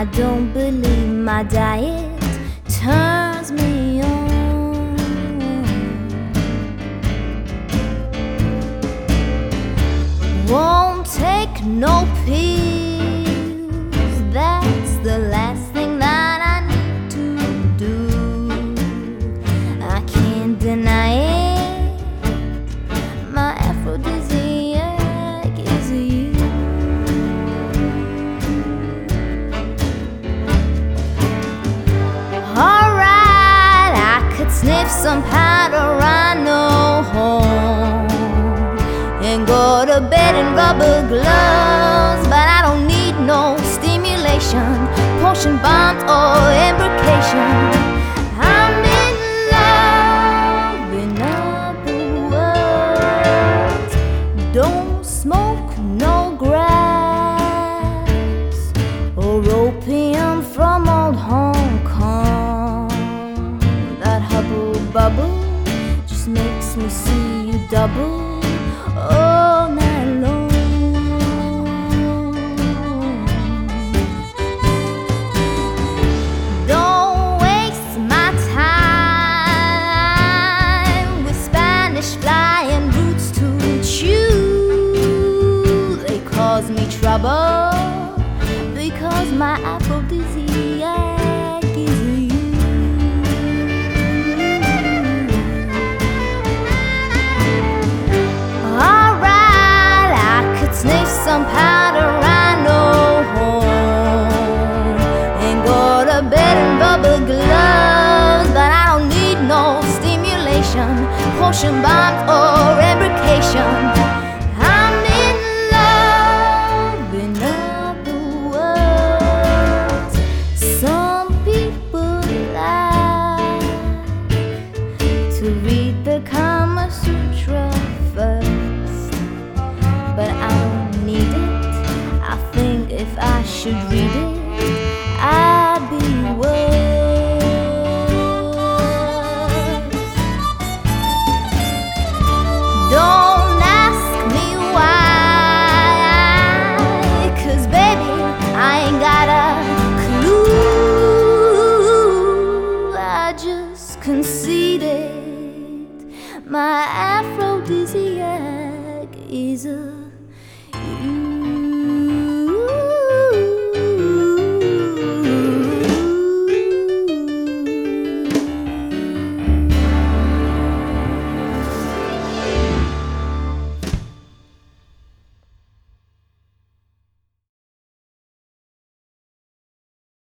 I don't believe my diet turns me on. Won't take no pills. Sniff some powder, I know home. And go to bed in rubber gloves, but I don't need no stimulation, potion bombs, or embrocation. I'm in love. Don't smoke no grass or opium makes me see you double all night long. Don't waste my time with Spanish flying roots to chew. They cause me trouble because my aphrodisiac potion bombs, or embrocation. I'm in love, in other words. Some people like to read the Kama Sutra first, but I don't need it. I think if I should read it, Conceded. My aphrodisiac is a